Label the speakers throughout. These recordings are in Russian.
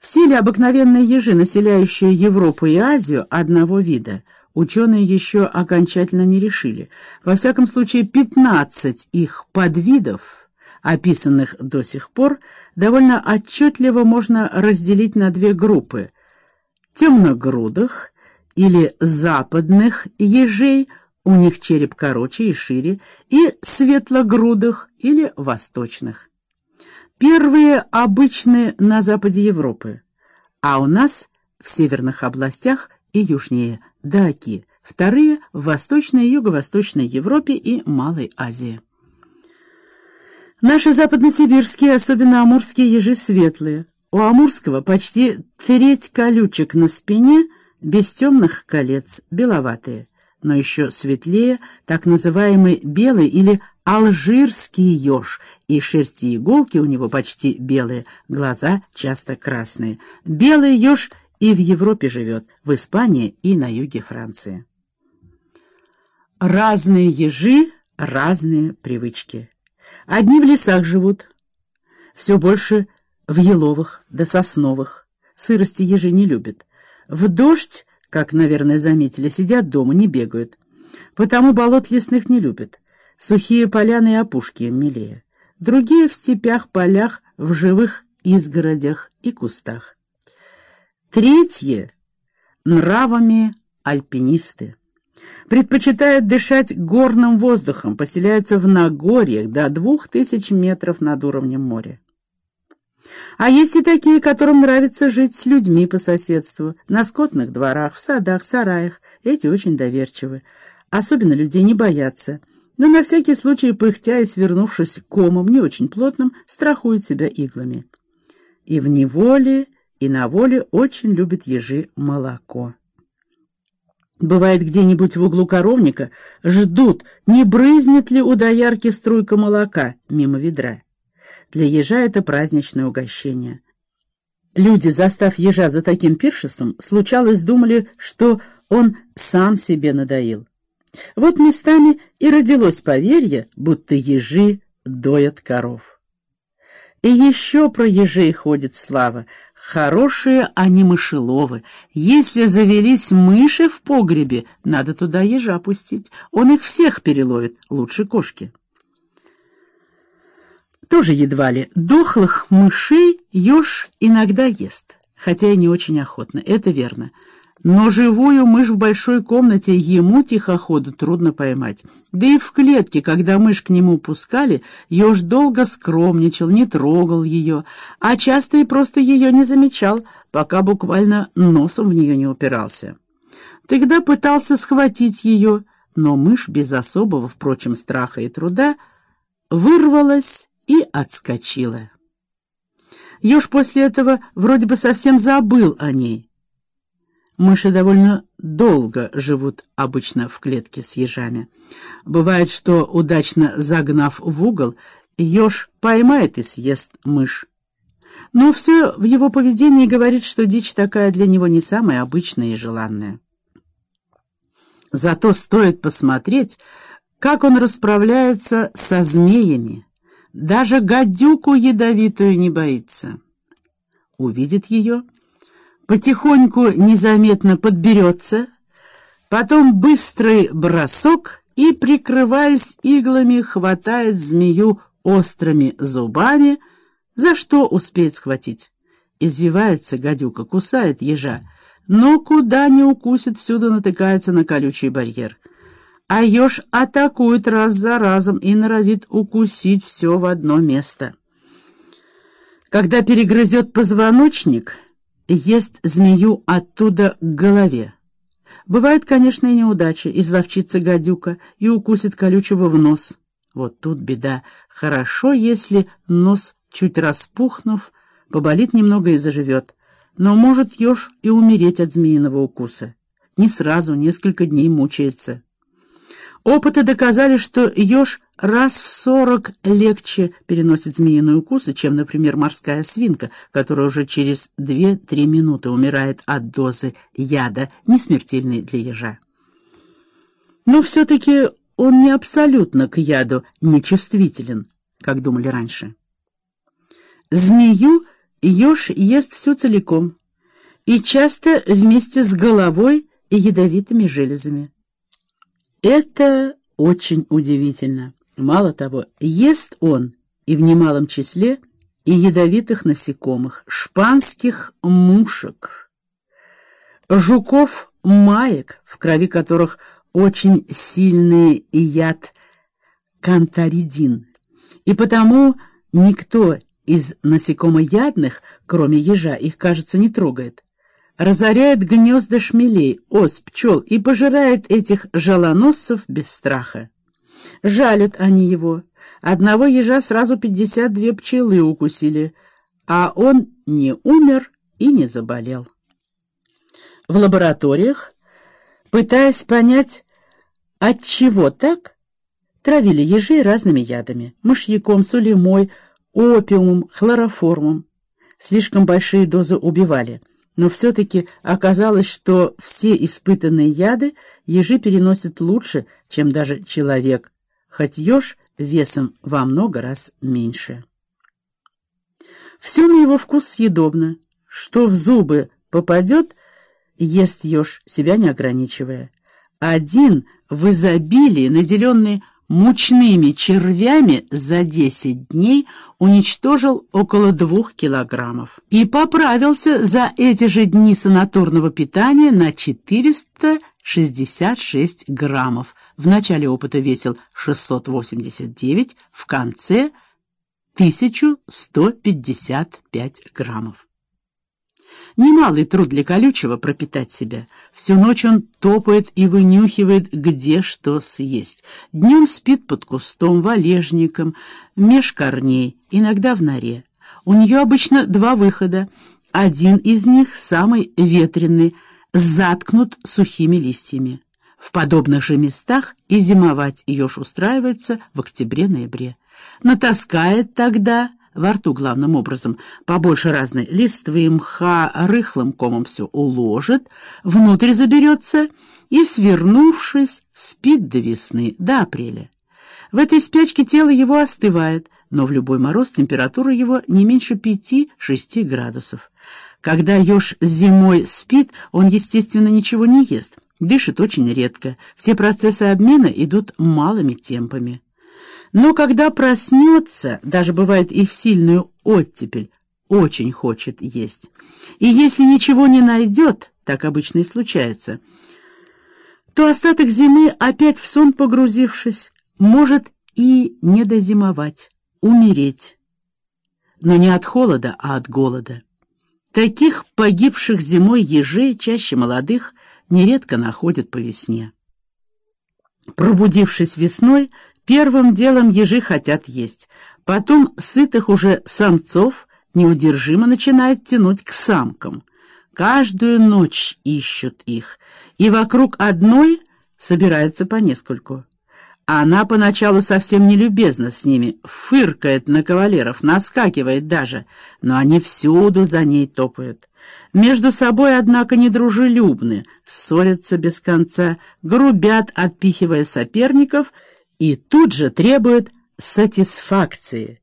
Speaker 1: Все ли обыкновенные ежи, населяющие Европу и Азию, одного вида? Ученые еще окончательно не решили. Во всяком случае, 15 их подвидов, описанных до сих пор, довольно отчетливо можно разделить на две группы. Темногрудых или западных ежей, у них череп короче и шире, и светлогрудых или восточных. Первые обычны на западе Европы, а у нас в северных областях и южнее, до Оки. Вторые — в Восточной и Юго-Восточной Европе и Малой Азии. Наши западносибирские, особенно амурские ежи светлые. У амурского почти треть колючек на спине, без темных колец, беловатые. Но еще светлее так называемый белый или алжирский еж, и шерсти иголки у него почти белые, глаза часто красные. Белый еж и в Европе живет, в Испании и на юге Франции. Разные ежи, разные привычки. Одни в лесах живут, все больше в еловых да сосновых. Сырости ежи не любят. В дождь, как, наверное, заметили, сидят дома, не бегают. Потому болот лесных не любят. Сухие поляны и опушки милее. Другие в степях, полях, в живых изгородях и кустах. Третье — нравами альпинисты. Предпочитают дышать горным воздухом, поселяются в Нагорьях до двух тысяч метров над уровнем моря. А есть и такие, которым нравится жить с людьми по соседству, на скотных дворах, в садах, сараях. Эти очень доверчивы. Особенно людей не боятся но на всякий случай, пыхтя и свернувшись комом не очень плотным, страхует себя иглами. И в неволе, и на воле очень любят ежи молоко. Бывает, где-нибудь в углу коровника ждут, не брызнет ли у доярки струйка молока мимо ведра. Для ежа это праздничное угощение. Люди, застав ежа за таким пиршеством, случалось думали, что он сам себе надоил. Вот местами и родилось поверье, будто ежи доят коров. И еще про ежей ходит слава. Хорошие они мышеловы. Если завелись мыши в погребе, надо туда ежа пустить. Он их всех переловит, лучше кошки. Тоже едва ли. Дохлых мышей еж иногда ест, хотя и не очень охотно, это верно. Но живую мышь в большой комнате ему тихоходу трудно поймать. Да и в клетке, когда мышь к нему пускали, еж долго скромничал, не трогал ее, а часто и просто ее не замечал, пока буквально носом в нее не упирался. Тогда пытался схватить ее, но мышь без особого, впрочем, страха и труда вырвалась и отскочила. Еж после этого вроде бы совсем забыл о ней. Мыши довольно долго живут обычно в клетке с ежами. Бывает, что, удачно загнав в угол, еж поймает и съест мышь. Но все в его поведении говорит, что дичь такая для него не самая обычная и желанная. Зато стоит посмотреть, как он расправляется со змеями. Даже гадюку ядовитую не боится. Увидит ее — потихоньку незаметно подберется, потом быстрый бросок и, прикрываясь иглами, хватает змею острыми зубами, за что успеет схватить. Извивается гадюка, кусает ежа, но куда не укусит, всюду натыкается на колючий барьер. А еж атакует раз за разом и норовит укусить все в одно место. Когда перегрызет позвоночник — ест змею оттуда к голове. Бывает, конечно, и неудача, изловчится гадюка и укусит колючего в нос. Вот тут беда. Хорошо, если нос, чуть распухнув, поболит немного и заживет. Но может еж и умереть от змеиного укуса. Не сразу, несколько дней мучается. Опыты доказали, что еж раз в сорок легче переносит змеиные укусы, чем, например, морская свинка, которая уже через две-три минуты умирает от дозы яда, не смертельной для ежа. Но все-таки он не абсолютно к яду нечувствителен, как думали раньше. Змею еж ест всю целиком и часто вместе с головой и ядовитыми железами. Это очень удивительно. Мало того, ест он и в немалом числе и ядовитых насекомых, шпанских мушек, жуков-маек, в крови которых очень сильный яд кантаридин, и потому никто из насекомоядных, кроме ежа, их, кажется, не трогает. Разоряет гнезда шмелей, ос, пчел и пожирает этих жалоносцев без страха. Жалят они его. Одного ежа сразу пятьдесят две пчелы укусили, а он не умер и не заболел. В лабораториях, пытаясь понять, от чего так, травили ежей разными ядами — мышьяком, сулемой, опиумом, хлороформом. Слишком большие дозы убивали, но все-таки оказалось, что все испытанные яды ежи переносят лучше, чем даже человек, хоть еж весом во много раз меньше. Все на его вкус съедобно, что в зубы попадет, ест еж, себя не ограничивая. Один в изобилии, наделенный мучными червями за 10 дней уничтожил около двух килограммов и поправился за эти же дни санаторного питания на 466 граммов. В начале опыта весил 689, в конце 1155 граммов. Немалый труд для колючего пропитать себя. Всю ночь он топает и вынюхивает, где что съесть. Днем спит под кустом, валежником, меж корней, иногда в норе. У нее обычно два выхода. Один из них, самый ветреный, заткнут сухими листьями. В подобных же местах и зимовать еж устраивается в октябре-ноябре. Натаскает тогда во рту главным образом, побольше разной листвы, мха, рыхлым комом все уложит, внутрь заберется и, свернувшись, спит до весны, до апреля. В этой спячке тело его остывает, но в любой мороз температура его не меньше 5-6 градусов. Когда еж зимой спит, он, естественно, ничего не ест, дышит очень редко, все процессы обмена идут малыми темпами. Но когда проснется, даже бывает и в сильную оттепель, очень хочет есть. И если ничего не найдет, так обычно и случается, то остаток зимы, опять в сон погрузившись, может и не дозимовать, умереть. Но не от холода, а от голода. Таких погибших зимой ежей, чаще молодых, нередко находят по весне. Пробудившись весной, Первым делом ежи хотят есть, потом сытых уже самцов неудержимо начинает тянуть к самкам. Каждую ночь ищут их, и вокруг одной собирается по нескольку. Она поначалу совсем не любезна с ними, фыркает на кавалеров, наскакивает даже, но они всюду за ней топают. Между собой, однако, недружелюбны, ссорятся без конца, грубят, отпихивая соперников — и тут же требуют сатисфакции.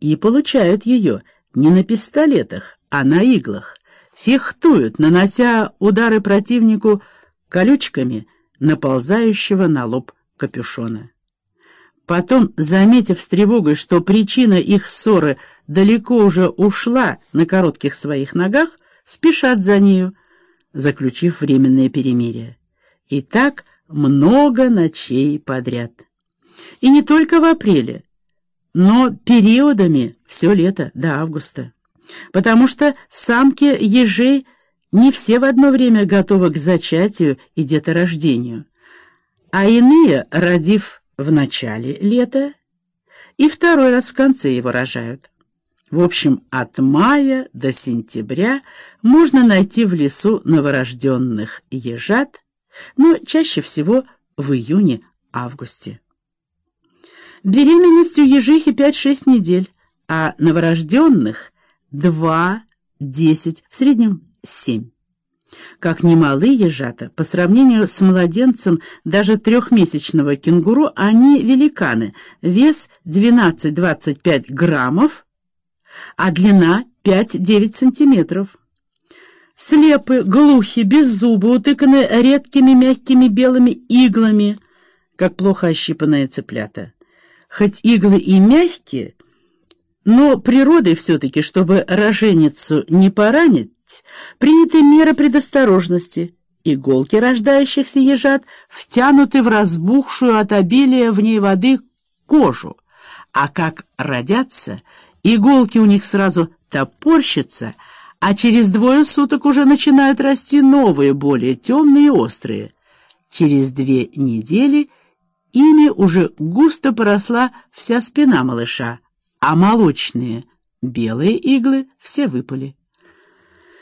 Speaker 1: И получают ее не на пистолетах, а на иглах. Фехтуют, нанося удары противнику колючками наползающего на лоб капюшона. Потом, заметив с тревогой, что причина их ссоры далеко уже ушла на коротких своих ногах, спешат за нею, заключив временное перемирие. И так много ночей подряд. И не только в апреле, но периодами все лето до августа. Потому что самки ежей не все в одно время готовы к зачатию и деторождению, а иные, родив в начале лета, и второй раз в конце его рожают. В общем, от мая до сентября можно найти в лесу новорожденных ежат, но чаще всего в июне-августе. Беременность у ежихи 5-6 недель, а новорожденных 2-10, в среднем 7. Как немалые ежата, по сравнению с младенцем даже трехмесячного кенгуру, они великаны, вес 12-25 граммов, а длина 5-9 сантиметров. Слепы, глухи, беззубы, утыканы редкими мягкими белыми иглами, как плохо ощипанные цыплята. Хоть иглы и мягкие, но природой все-таки, чтобы роженицу не поранить, приняты меры предосторожности. Иголки рождающихся ежат втянуты в разбухшую от обилия в ней воды кожу, а как родятся, иголки у них сразу топорщатся, а через двое суток уже начинают расти новые, более темные и острые. Через две недели ими уже густо поросла вся спина малыша, а молочные белые иглы все выпали.